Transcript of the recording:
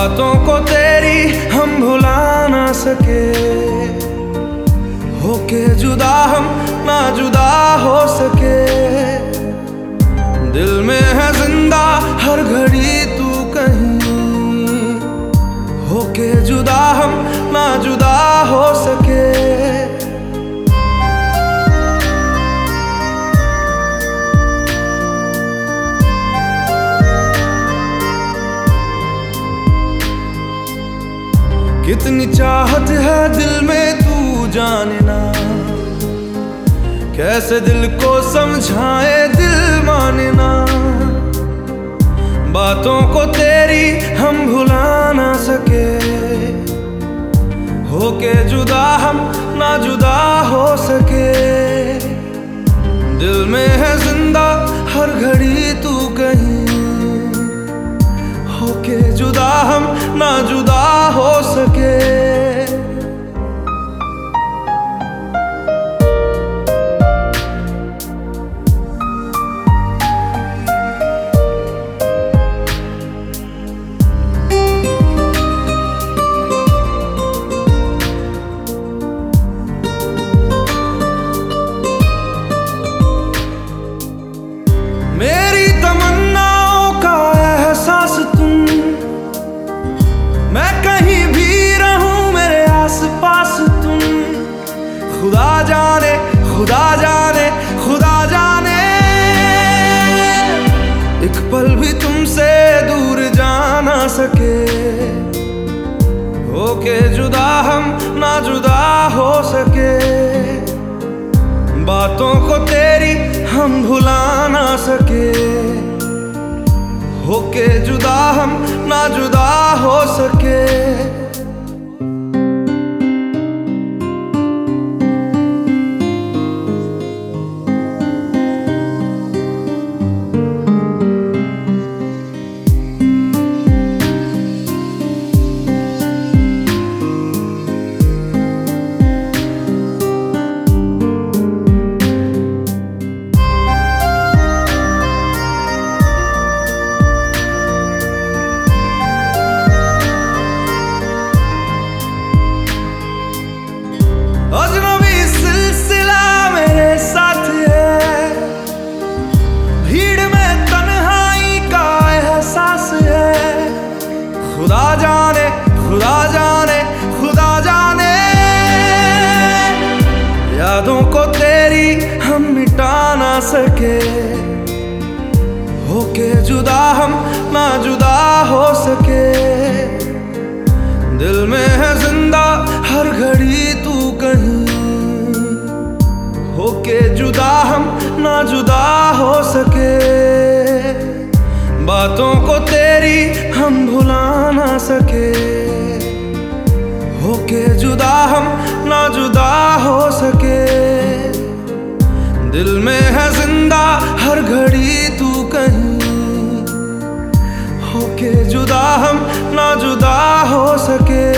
बातों को तेरी हम भुला ना सके। होके जुदा हम ना जुदा हो सके। कितनी चाहत है दिल में तू जानना कैसे दिल को समझाए दिल मानना बातों को तेरी हम भुला ना सके। होके जुदा हम ना जुदा हो सके। दिल में है ज़िंदा हर घड़ी तू कहीं। होके जुदा हम ना जुदा हो होके जुदा हम ना जुदा हो सके। बातों को तेरी हम भुला ना सके। होके जुदा हम खुदा जाने खुदा जाने खुदा जाने। यादों को तेरी हम मिटा ना सके। होके जुदा हम ना जुदा हो सके। दिल में है ज़िंदा हर घड़ी तू कहीं। होके जुदा हम ना जुदा हो सके। बातों को तेरी हम भुला ना सके। होके जुदा हम ना जुदा हो सके। दिल में है ज़िंदा हर घड़ी तू कहीं। होके जुदा हम ना जुदा हो सके।